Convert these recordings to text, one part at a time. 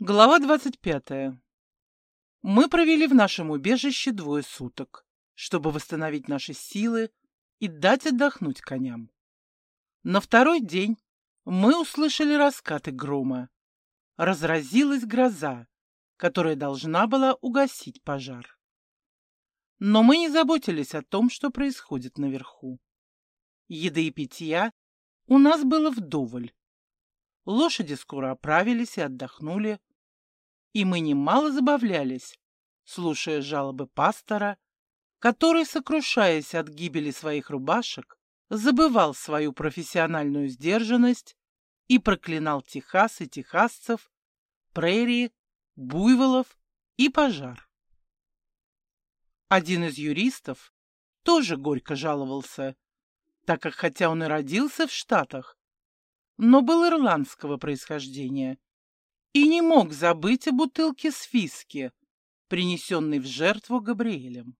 Глава 25. Мы провели в нашем убежище двое суток, чтобы восстановить наши силы и дать отдохнуть коням. На второй день мы услышали раскаты грома. Разразилась гроза, которая должна была угасить пожар. Но мы не заботились о том, что происходит наверху. Еды и питья у нас было вдоволь. Лошади скоро оправились и отдохнули, и мы немало забавлялись, слушая жалобы пастора, который, сокрушаясь от гибели своих рубашек, забывал свою профессиональную сдержанность и проклинал Техас и техасцев, прерии, буйволов и пожар. Один из юристов тоже горько жаловался, так как хотя он и родился в Штатах, но был ирландского происхождения и не мог забыть о бутылке с виски, принесенной в жертву Габриэлем.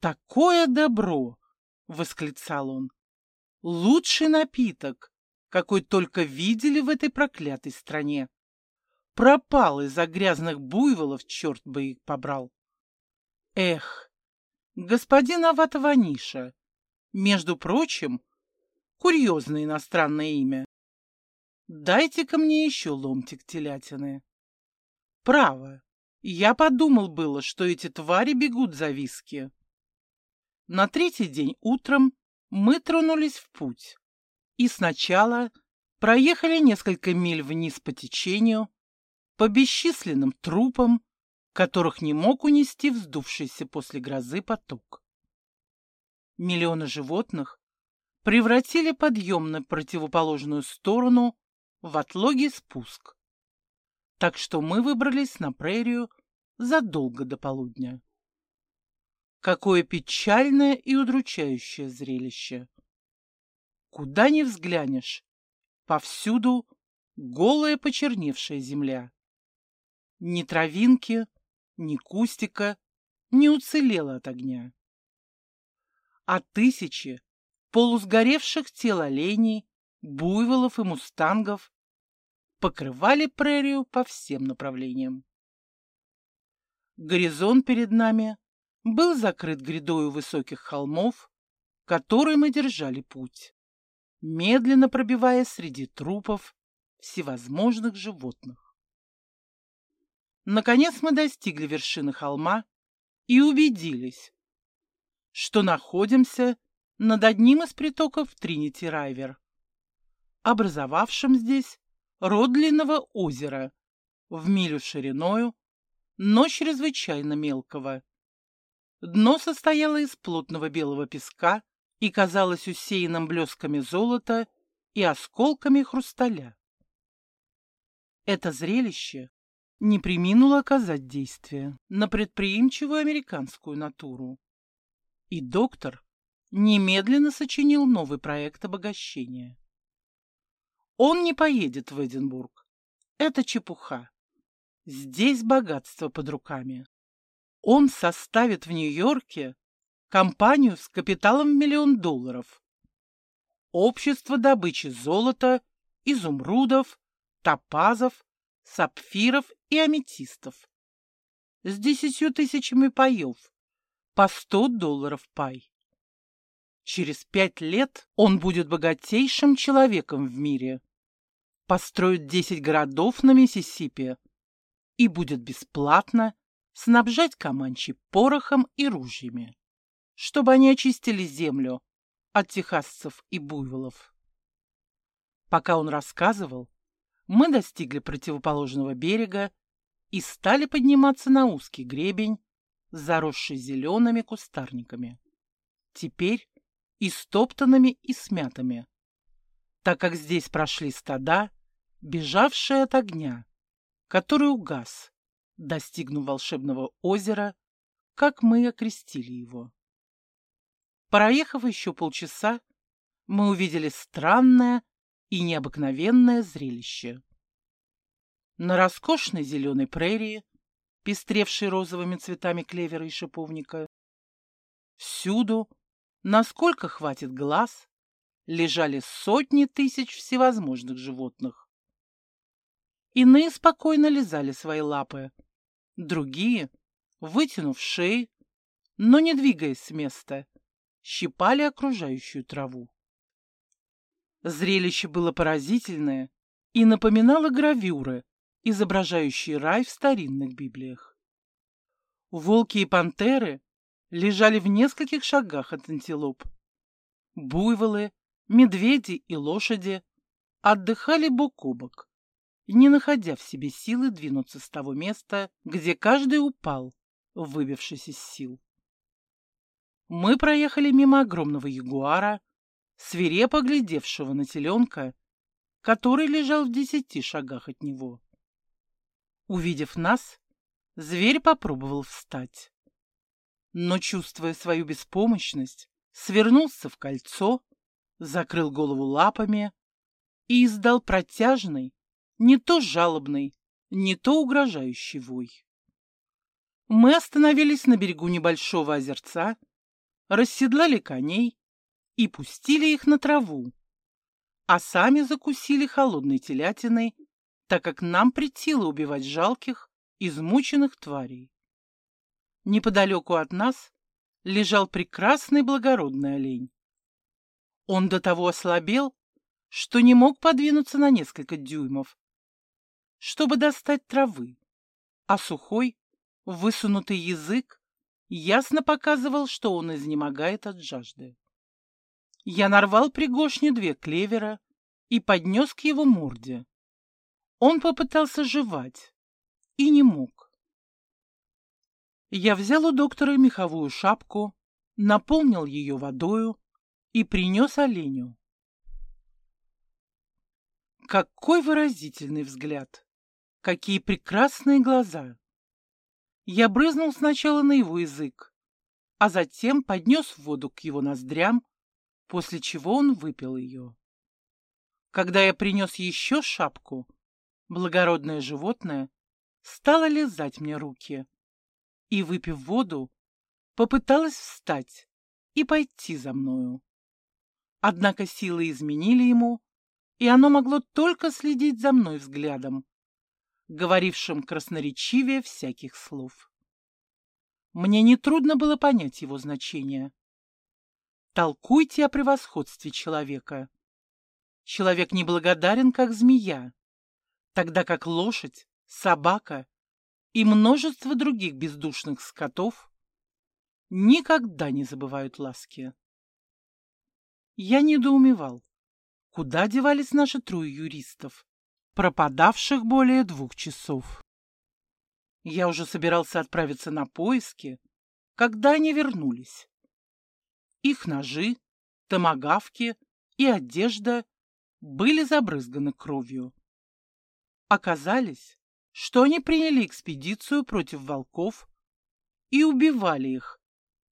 «Такое добро!» — восклицал он. «Лучший напиток, какой только видели в этой проклятой стране. Пропал из-за грязных буйволов, черт бы их побрал. Эх, господин Аватованиша, между прочим, курьезное иностранное имя, Дайте-ка мне еще ломтик телятины. Право, я подумал было, что эти твари бегут за виски. На третий день утром мы тронулись в путь. И сначала проехали несколько миль вниз по течению, по бесчисленным трупам, которых не мог унести вздувшийся после грозы поток. Миллионы животных превратили подъем на противоположную сторону в отлогий спуск. Так что мы выбрались на прерию задолго до полудня. Какое печальное и удручающее зрелище! Куда ни взглянешь, повсюду голая почерневшая земля. Ни травинки, ни кустика не уцелело от огня. А тысячи полусгоревших тел оленей буйволов и мустангов покрывали прерию по всем направлениям. Горизонт перед нами был закрыт грядою высоких холмов, которые мы держали путь, медленно пробивая среди трупов всевозможных животных. Наконец мы достигли вершины холма и убедились, что находимся над одним из притоков Тринити-Райвер образовавшим здесь род длинного озера в милю шириною, но чрезвычайно мелкого. Дно состояло из плотного белого песка и казалось усеянным блесками золота и осколками хрусталя. Это зрелище не приминуло оказать действие на предприимчивую американскую натуру. И доктор немедленно сочинил новый проект обогащения. Он не поедет в Эдинбург. Это чепуха. Здесь богатство под руками. Он составит в Нью-Йорке компанию с капиталом в миллион долларов. Общество добычи золота, изумрудов, топазов, сапфиров и аметистов. С десятью тысячами паев, по сто долларов пай. Через пять лет он будет богатейшим человеком в мире построит 10 городов на Миссисипи и будет бесплатно снабжать Каманчи порохом и ружьями, чтобы они очистили землю от техасцев и буйволов. Пока он рассказывал, мы достигли противоположного берега и стали подниматься на узкий гребень, заросший зелеными кустарниками, теперь истоптанными и смятыми, так как здесь прошли стада бежавший от огня, который угас, достигнув волшебного озера, как мы окрестили его. Проехав еще полчаса, мы увидели странное и необыкновенное зрелище. На роскошной зеленой прерии, пестревшей розовыми цветами клевера и шиповника, всюду, насколько хватит глаз, лежали сотни тысяч всевозможных животных. Иные спокойно лизали свои лапы. Другие, вытянув шеи, но не двигаясь с места, щипали окружающую траву. Зрелище было поразительное и напоминало гравюры, изображающие рай в старинных библиях. Волки и пантеры лежали в нескольких шагах от антилоп. Буйволы, медведи и лошади отдыхали бок о бок, не находя в себе силы двинуться с того места, где каждый упал, выбившись из сил. Мы проехали мимо огромного ягуара, свирепо глядевшего на теленка, который лежал в десяти шагах от него. Увидев нас, зверь попробовал встать. Но, чувствуя свою беспомощность, свернулся в кольцо, закрыл голову лапами и издал протяжный, не то жалобный, не то угрожающий вой. Мы остановились на берегу небольшого озерца, расседлали коней и пустили их на траву, а сами закусили холодной телятиной, так как нам притило убивать жалких, измученных тварей. Неподалеку от нас лежал прекрасный благородный олень. Он до того ослабел, что не мог подвинуться на несколько дюймов, чтобы достать травы, а сухой, высунутый язык ясно показывал, что он изнемогает от жажды. Я нарвал пригоршню две клевера и поднес к его морде. Он попытался жевать и не мог. Я взял у доктора меховую шапку, наполнил ее водою и принес оленю. Какой выразительный взгляд! Какие прекрасные глаза! Я брызнул сначала на его язык, а затем поднес воду к его ноздрям, после чего он выпил ее. Когда я принес еще шапку, благородное животное стало лизать мне руки и, выпив воду, попыталась встать и пойти за мною. Однако силы изменили ему, и оно могло только следить за мной взглядом, говорившим красноречивее всяких слов. Мне нетрудно было понять его значение. Толкуйте о превосходстве человека. Человек неблагодарен, как змея, тогда как лошадь, собака и множество других бездушных скотов никогда не забывают ласки. Я недоумевал, куда девались наши трое юристов, пропадавших более двух часов. Я уже собирался отправиться на поиски, когда они вернулись. Их ножи, томагавки и одежда были забрызганы кровью. Оказалось, что они приняли экспедицию против волков и убивали их,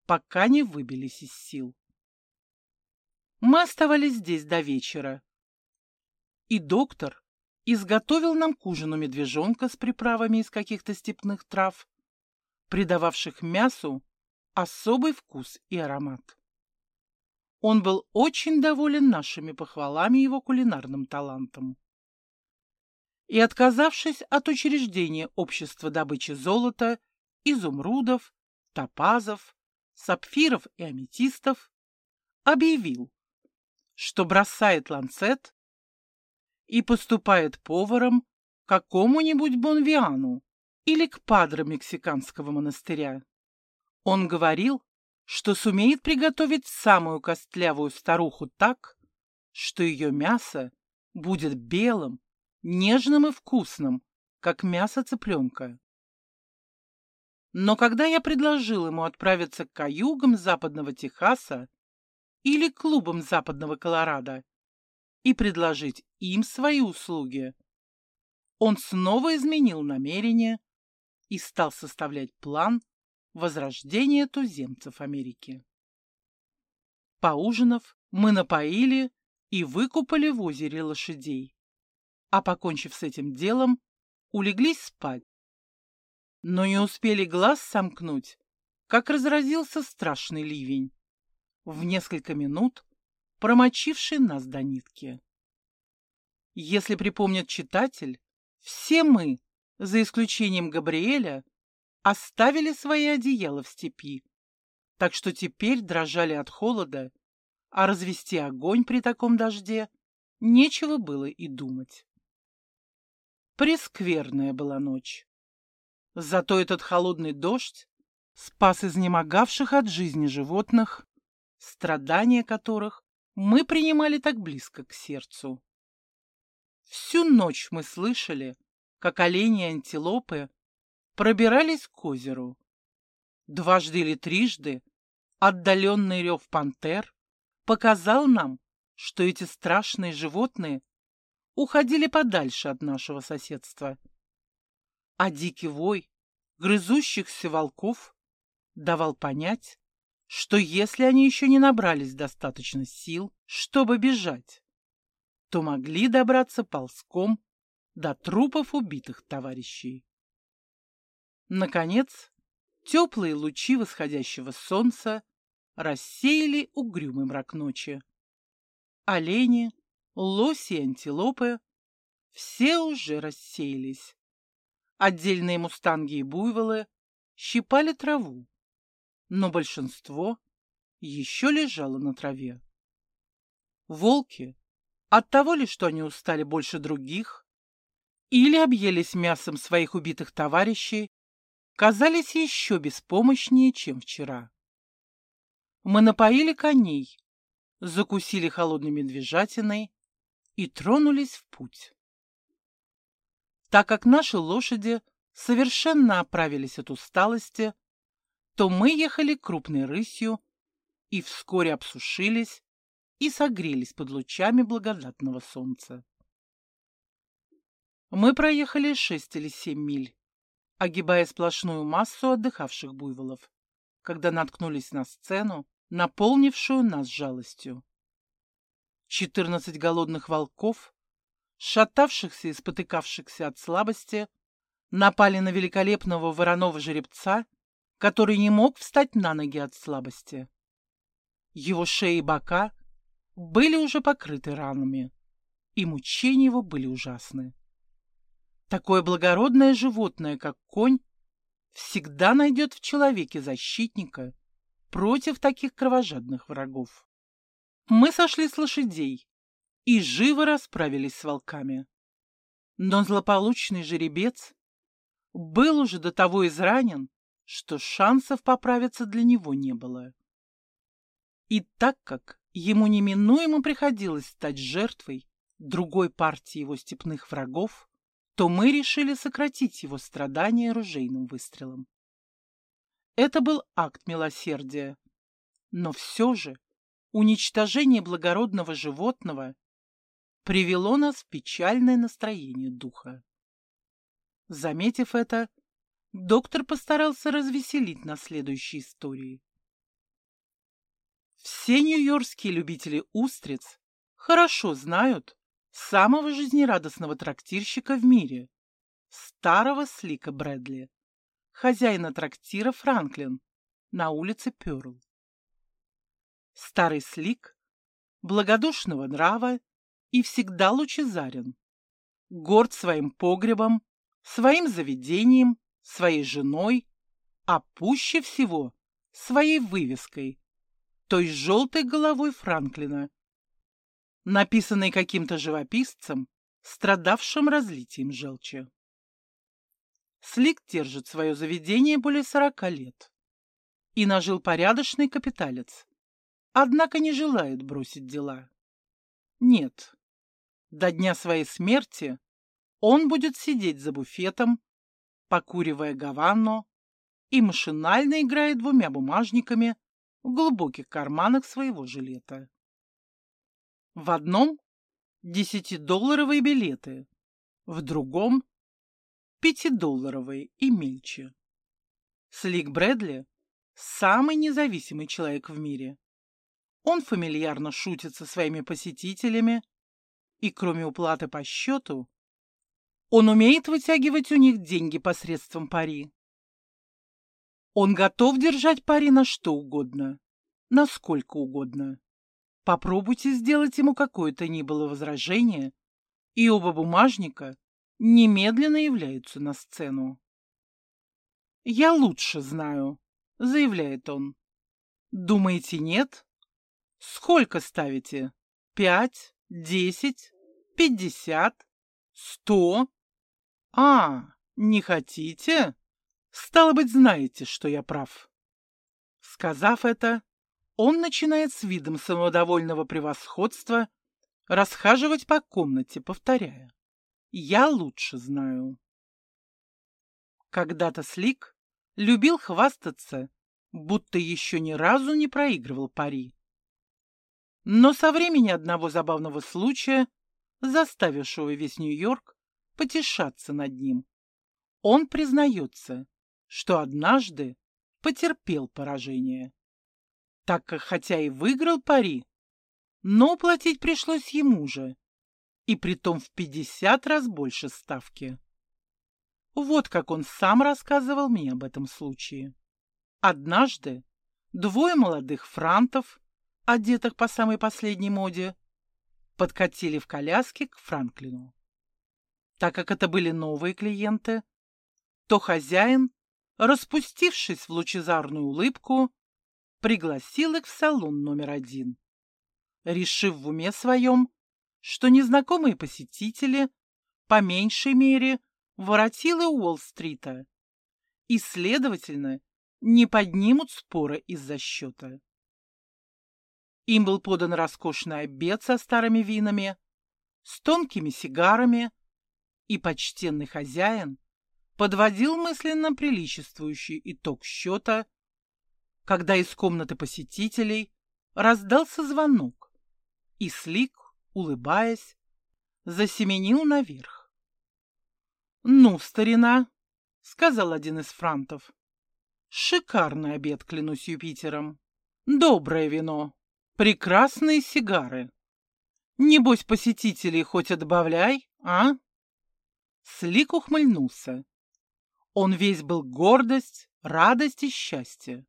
пока не выбились из сил. Мы оставались здесь до вечера. И доктор изготовил нам к ужину медвежонка с приправами из каких-то степных трав, придававших мясу особый вкус и аромат. Он был очень доволен нашими похвалами его кулинарным талантом. И, отказавшись от учреждения общества добычи золота, изумрудов, топазов, сапфиров и аметистов, объявил, что бросает ланцет и поступает поваром к какому-нибудь Бонвиану или к падре мексиканского монастыря. Он говорил, что сумеет приготовить самую костлявую старуху так, что ее мясо будет белым, нежным и вкусным, как мясо цыпленка. Но когда я предложил ему отправиться к каюгам западного Техаса или клубам западного Колорадо и предложить им свои услуги, он снова изменил намерение и стал составлять план Возрождение туземцев Америки. Поужинав, мы напоили и выкупали в озере лошадей, а, покончив с этим делом, улеглись спать. Но не успели глаз сомкнуть, как разразился страшный ливень, в несколько минут промочивший нас до нитки. Если припомнит читатель, Все мы, за исключением Габриэля, оставили свои одеяла в степи, так что теперь дрожали от холода, а развести огонь при таком дожде нечего было и думать. Прескверная была ночь. Зато этот холодный дождь спас изнемогавших от жизни животных, страдания которых мы принимали так близко к сердцу. Всю ночь мы слышали, как олени и антилопы пробирались к озеру. Дважды или трижды отдаленный рев пантер показал нам, что эти страшные животные уходили подальше от нашего соседства. А дикий вой грызущихся волков давал понять, что если они еще не набрались достаточно сил, чтобы бежать, то могли добраться ползком до трупов убитых товарищей. Наконец, теплые лучи восходящего солнца рассеяли угрюмый мрак ночи. Олени, лоси и антилопы все уже рассеялись. Отдельные мустанги и буйволы щипали траву, но большинство еще лежало на траве. Волки от того ли, что они устали больше других, или объелись мясом своих убитых товарищей, казались еще беспомощнее, чем вчера. Мы напоили коней, закусили холодной медвежатиной и тронулись в путь. Так как наши лошади совершенно оправились от усталости, то мы ехали крупной рысью и вскоре обсушились и согрелись под лучами благодатного солнца. Мы проехали шесть или семь миль, огибая сплошную массу отдыхавших буйволов, когда наткнулись на сцену, наполнившую нас жалостью. Четырнадцать голодных волков, шатавшихся и спотыкавшихся от слабости, напали на великолепного вороного жеребца, который не мог встать на ноги от слабости. Его шея и бока были уже покрыты ранами, и мучения его были ужасны. Такое благородное животное, как конь, всегда найдет в человеке защитника против таких кровожадных врагов. Мы сошли с лошадей и живо расправились с волками. Но злополучный жеребец был уже до того изранен, что шансов поправиться для него не было. И так как ему неминуемо приходилось стать жертвой другой партии его степных врагов, то мы решили сократить его страдания ружейным выстрелом. Это был акт милосердия, но все же уничтожение благородного животного привело нас в печальное настроение духа. Заметив это, доктор постарался развеселить на следующей истории. Все нью-йоркские любители устриц хорошо знают самого жизнерадостного трактирщика в мире, старого Слика Брэдли, хозяина трактира Франклин на улице Пёрл. Старый Слик, благодушного нрава и всегда лучезарен, горд своим погребом, своим заведением, своей женой, а пуще всего своей вывеской той желтой головой Франклина, написанной каким-то живописцем, страдавшим разлитием желчи. Слик держит свое заведение более сорока лет и нажил порядочный капиталец, однако не желает бросить дела. Нет, до дня своей смерти он будет сидеть за буфетом, покуривая гаванну, и машинально играет двумя бумажниками в глубоких карманах своего жилета. В одном – десятидолларовые билеты, в другом – пятидолларовые и мельче. Слик Брэдли – самый независимый человек в мире. Он фамильярно шутит со своими посетителями, и кроме уплаты по счету, он умеет вытягивать у них деньги посредством пари. Он готов держать пари на что угодно, на сколько угодно. Попробуйте сделать ему какое-то ни было возражение, и оба бумажника немедленно являются на сцену. «Я лучше знаю», — заявляет он. «Думаете, нет? Сколько ставите? Пять? Десять? Пятьдесят? Сто? А, не хотите? Стало быть, знаете, что я прав». Сказав это, он начинает с видом самодовольного превосходства расхаживать по комнате, повторяя. «Я лучше знаю». Когда-то Слик любил хвастаться, будто еще ни разу не проигрывал пари. Но со времени одного забавного случая, заставившего весь Нью-Йорк потешаться над ним, он признается, что однажды потерпел поражение так как хотя и выиграл пари, но платить пришлось ему же, и притом в пятьдесят раз больше ставки. Вот как он сам рассказывал мне об этом случае. Однажды двое молодых франтов, одетых по самой последней моде, подкатили в коляске к Франклину. Так как это были новые клиенты, то хозяин, распустившись в лучезарную улыбку, пригласил их в салон номер один, решив в уме своем, что незнакомые посетители, по меньшей мере, воротилы Уолл-стрита и, следовательно, не поднимут спора из-за счета. Им был подан роскошный обед со старыми винами, с тонкими сигарами, и почтенный хозяин подводил мысленно приличествующий итог счета когда из комнаты посетителей раздался звонок, и Слик, улыбаясь, засеменил наверх. «Ну, старина», — сказал один из франтов, — «шикарный обед, клянусь Юпитером, доброе вино, прекрасные сигары. Небось, посетителей хоть отбавляй, а?» Слик ухмыльнулся. Он весь был гордость, радость и счастье.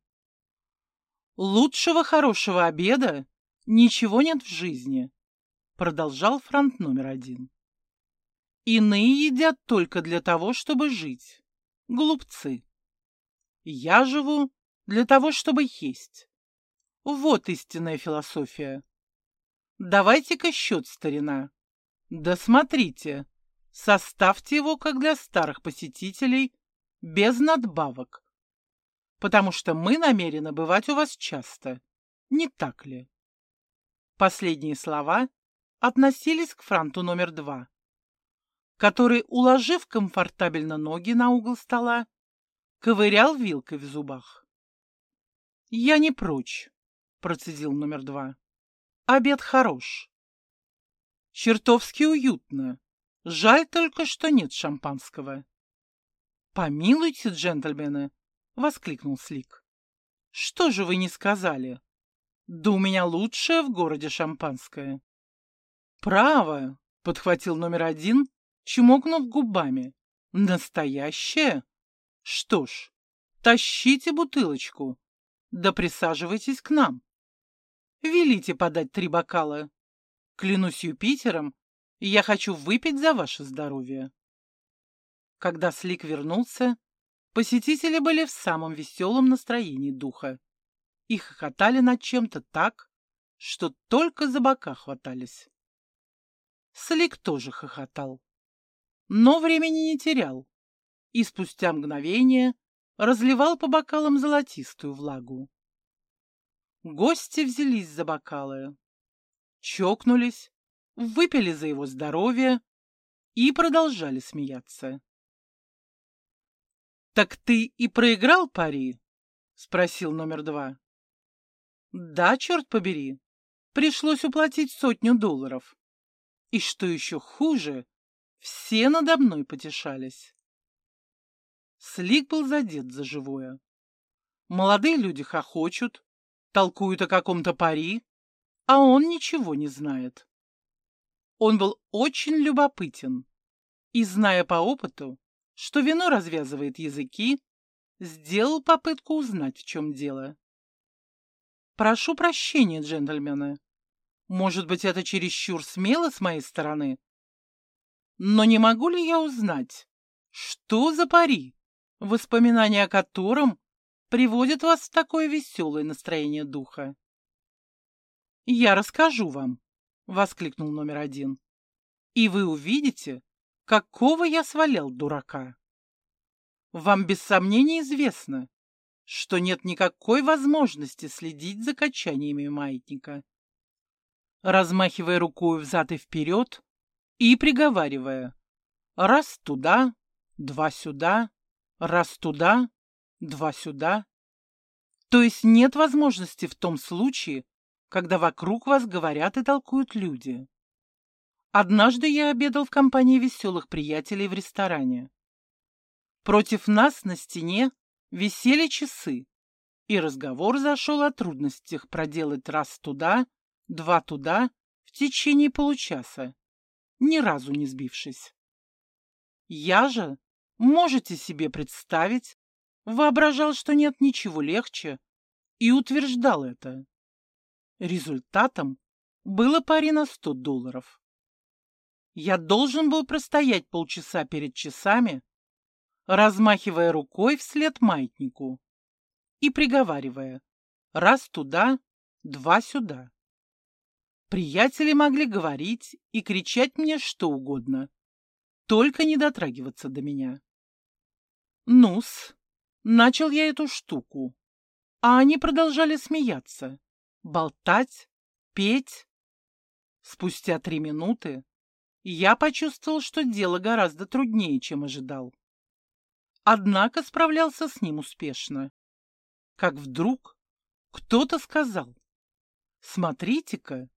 Лучшего хорошего обеда ничего нет в жизни, продолжал фронт номер один. Иные едят только для того, чтобы жить. Глупцы. Я живу для того, чтобы есть. Вот истинная философия. Давайте-ка счет, старина. Да смотрите, составьте его, как для старых посетителей, без надбавок потому что мы намерены бывать у вас часто. Не так ли? Последние слова относились к франту номер два, который, уложив комфортабельно ноги на угол стола, ковырял вилкой в зубах. «Я не прочь», — процедил номер два. «Обед хорош. Чертовски уютно. Жаль только, что нет шампанского». «Помилуйте, джентльмены», — воскликнул Слик. «Что же вы не сказали? Да у меня лучшее в городе шампанское». «Право!» — подхватил номер один, чмокнув губами. «Настоящее? Что ж, тащите бутылочку, да присаживайтесь к нам. Велите подать три бокала. Клянусь Юпитером, я хочу выпить за ваше здоровье». Когда Слик вернулся, Посетители были в самом веселом настроении духа и хохотали над чем-то так, что только за бока хватались. Слик тоже хохотал, но времени не терял и спустя мгновение разливал по бокалам золотистую влагу. Гости взялись за бокалы, чокнулись, выпили за его здоровье и продолжали смеяться. «Так ты и проиграл пари?» — спросил номер два. «Да, черт побери. Пришлось уплатить сотню долларов. И что еще хуже, все надо мной потешались». Слик был задет за живое. Молодые люди хохочут, толкуют о каком-то пари, а он ничего не знает. Он был очень любопытен и, зная по опыту, что вино развязывает языки, сделал попытку узнать, в чем дело. «Прошу прощения, джентльмены. Может быть, это чересчур смело с моей стороны? Но не могу ли я узнать, что за пари, воспоминания о котором приводят вас в такое веселое настроение духа? «Я расскажу вам», — воскликнул номер один. «И вы увидите, какого я свалял дурака. Вам без сомнения известно, что нет никакой возможности следить за качаниями маятника. Размахивая рукой взад и вперед и приговаривая «раз туда, два сюда, раз туда, два сюда». То есть нет возможности в том случае, когда вокруг вас говорят и толкуют люди. Однажды я обедал в компании веселых приятелей в ресторане. Против нас на стене висели часы, и разговор зашел о трудностях проделать раз туда, два туда в течение получаса, ни разу не сбившись. Я же, можете себе представить, воображал, что нет ничего легче, и утверждал это. Результатом было пари на сто долларов. Я должен был простоять полчаса перед часами, размахивая рукой вслед маятнику и приговаривая раз туда, два сюда. Приятели могли говорить и кричать мне что угодно, только не дотрагиваться до меня. Нус, начал я эту штуку, а они продолжали смеяться болтать, петь. Спустя три минуты я почувствовал, что дело гораздо труднее, чем ожидал. Однако справлялся с ним успешно. Как вдруг кто-то сказал, «Смотрите-ка,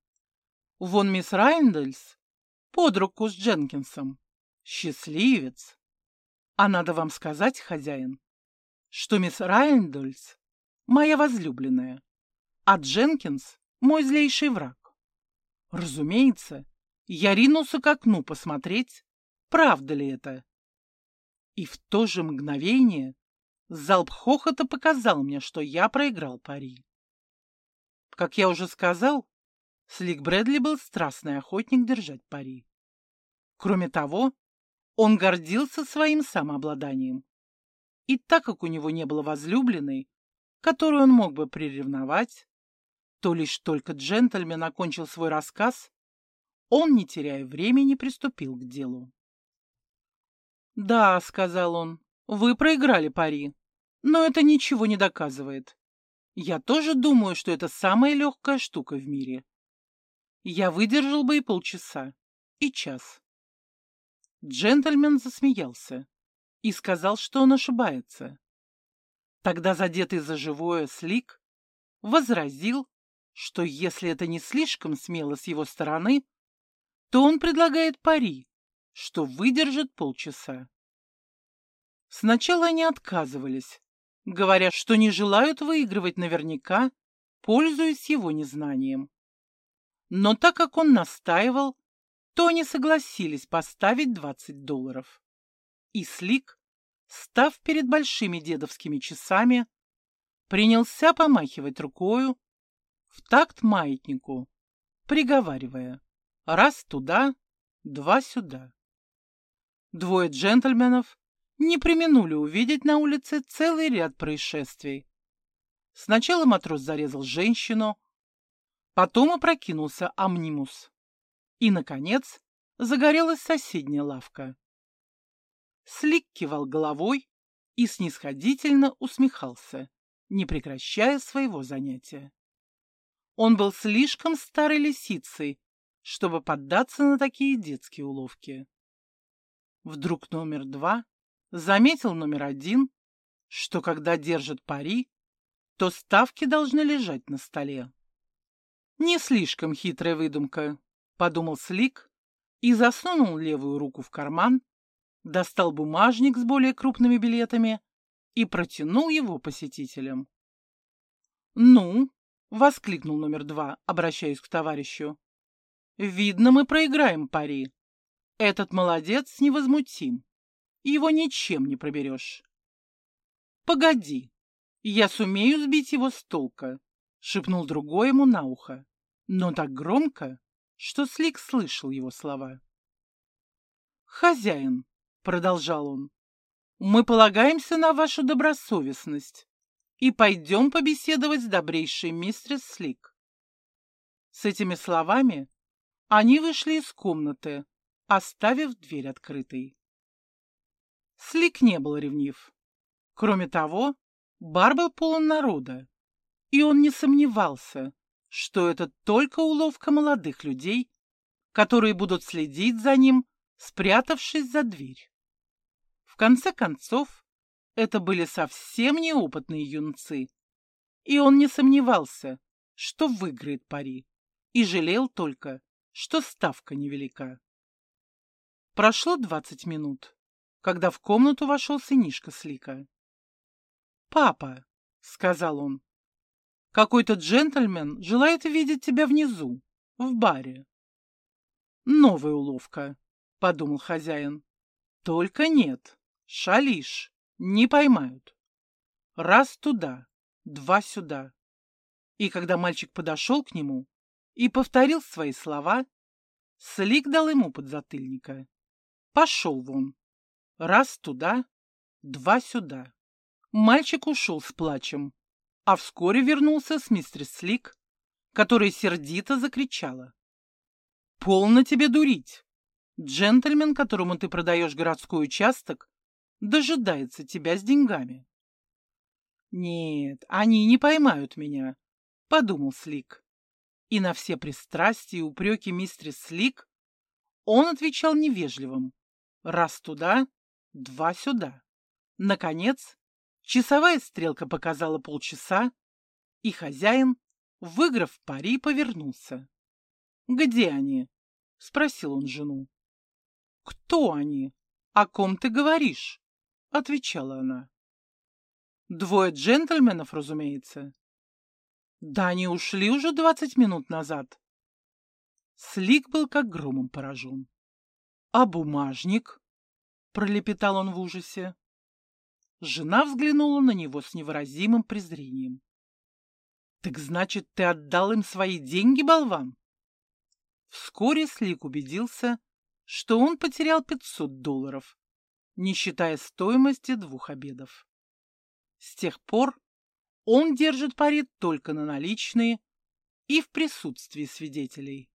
вон мисс Райндельс под руку с Дженкинсом. Счастливец!» А надо вам сказать, хозяин, что мисс Райндельс моя возлюбленная а Дженкинс — мой злейший враг. Разумеется, я ринулся к окну посмотреть, правда ли это. И в то же мгновение залп хохота показал мне, что я проиграл пари. Как я уже сказал, Слик Брэдли был страстный охотник держать пари. Кроме того, он гордился своим самообладанием. И так как у него не было возлюбленной, которую он мог бы приревновать, то лишь только джентльмен окончил свой рассказ, он, не теряя времени, приступил к делу. «Да», — сказал он, — «вы проиграли пари, но это ничего не доказывает. Я тоже думаю, что это самая легкая штука в мире. Я выдержал бы и полчаса, и час». Джентльмен засмеялся и сказал, что он ошибается. Тогда задетый за живое Слик возразил, что если это не слишком смело с его стороны, то он предлагает пари, что выдержит полчаса. Сначала они отказывались, говоря, что не желают выигрывать наверняка, пользуясь его незнанием. Но так как он настаивал, то они согласились поставить 20 долларов. И Слик, став перед большими дедовскими часами, принялся помахивать рукою, в такт маятнику, приговаривая раз туда, два сюда. Двое джентльменов не применули увидеть на улице целый ряд происшествий. Сначала матрос зарезал женщину, потом опрокинулся амнимус. И, наконец, загорелась соседняя лавка. Слик кивал головой и снисходительно усмехался, не прекращая своего занятия. Он был слишком старой лисицей, чтобы поддаться на такие детские уловки. Вдруг номер два заметил номер один, что когда держит пари, то ставки должны лежать на столе. Не слишком хитрая выдумка, подумал Слик и засунул левую руку в карман, достал бумажник с более крупными билетами и протянул его посетителям. «Ну, — воскликнул номер два, обращаясь к товарищу. «Видно, мы проиграем пари. Этот молодец невозмутим. Его ничем не проберешь». «Погоди, я сумею сбить его с толка», — шепнул другой ему на ухо, но так громко, что Слик слышал его слова. «Хозяин», — продолжал он, — «мы полагаемся на вашу добросовестность и пойдем побеседовать с добрейшей мистерс Слик». С этими словами они вышли из комнаты, оставив дверь открытой. Слик не был ревнив. Кроме того, бар был полон народа, и он не сомневался, что это только уловка молодых людей, которые будут следить за ним, спрятавшись за дверь. В конце концов, это были совсем неопытные юнцы, и он не сомневался, что выиграет пари, и жалел только, что ставка невелика. Прошло двадцать минут, когда в комнату вошел сынишка Слика. «Папа», — сказал он, — «какой-то джентльмен желает видеть тебя внизу, в баре». «Новая уловка», — подумал хозяин. «Только нет, шалишь, не поймают. Раз туда, два сюда». И когда мальчик подошел к нему и повторил свои слова, Слик дал ему подзатыльника. «Пошел вон. Раз туда, два сюда». Мальчик ушел с плачем, а вскоре вернулся с мистер Слик, которая сердито закричала. «Полно тебе дурить! Джентльмен, которому ты продаешь городской участок, дожидается тебя с деньгами». «Нет, они не поймают меня», — подумал Слик. И на все пристрастия и упреки мистер Слик он отвечал невежливым. Раз туда, два сюда. Наконец, Часовая стрелка показала полчаса, и хозяин, выиграв пари, повернулся. «Где они?» — спросил он жену. «Кто они? О ком ты говоришь?» — отвечала она. «Двое джентльменов, разумеется». «Да они ушли уже двадцать минут назад». Слик был как громом поражен. «А бумажник?» — пролепетал он в ужасе. Жена взглянула на него с невыразимым презрением. «Так значит, ты отдал им свои деньги, болван?» Вскоре Слик убедился, что он потерял 500 долларов, не считая стоимости двух обедов. С тех пор он держит пари только на наличные и в присутствии свидетелей.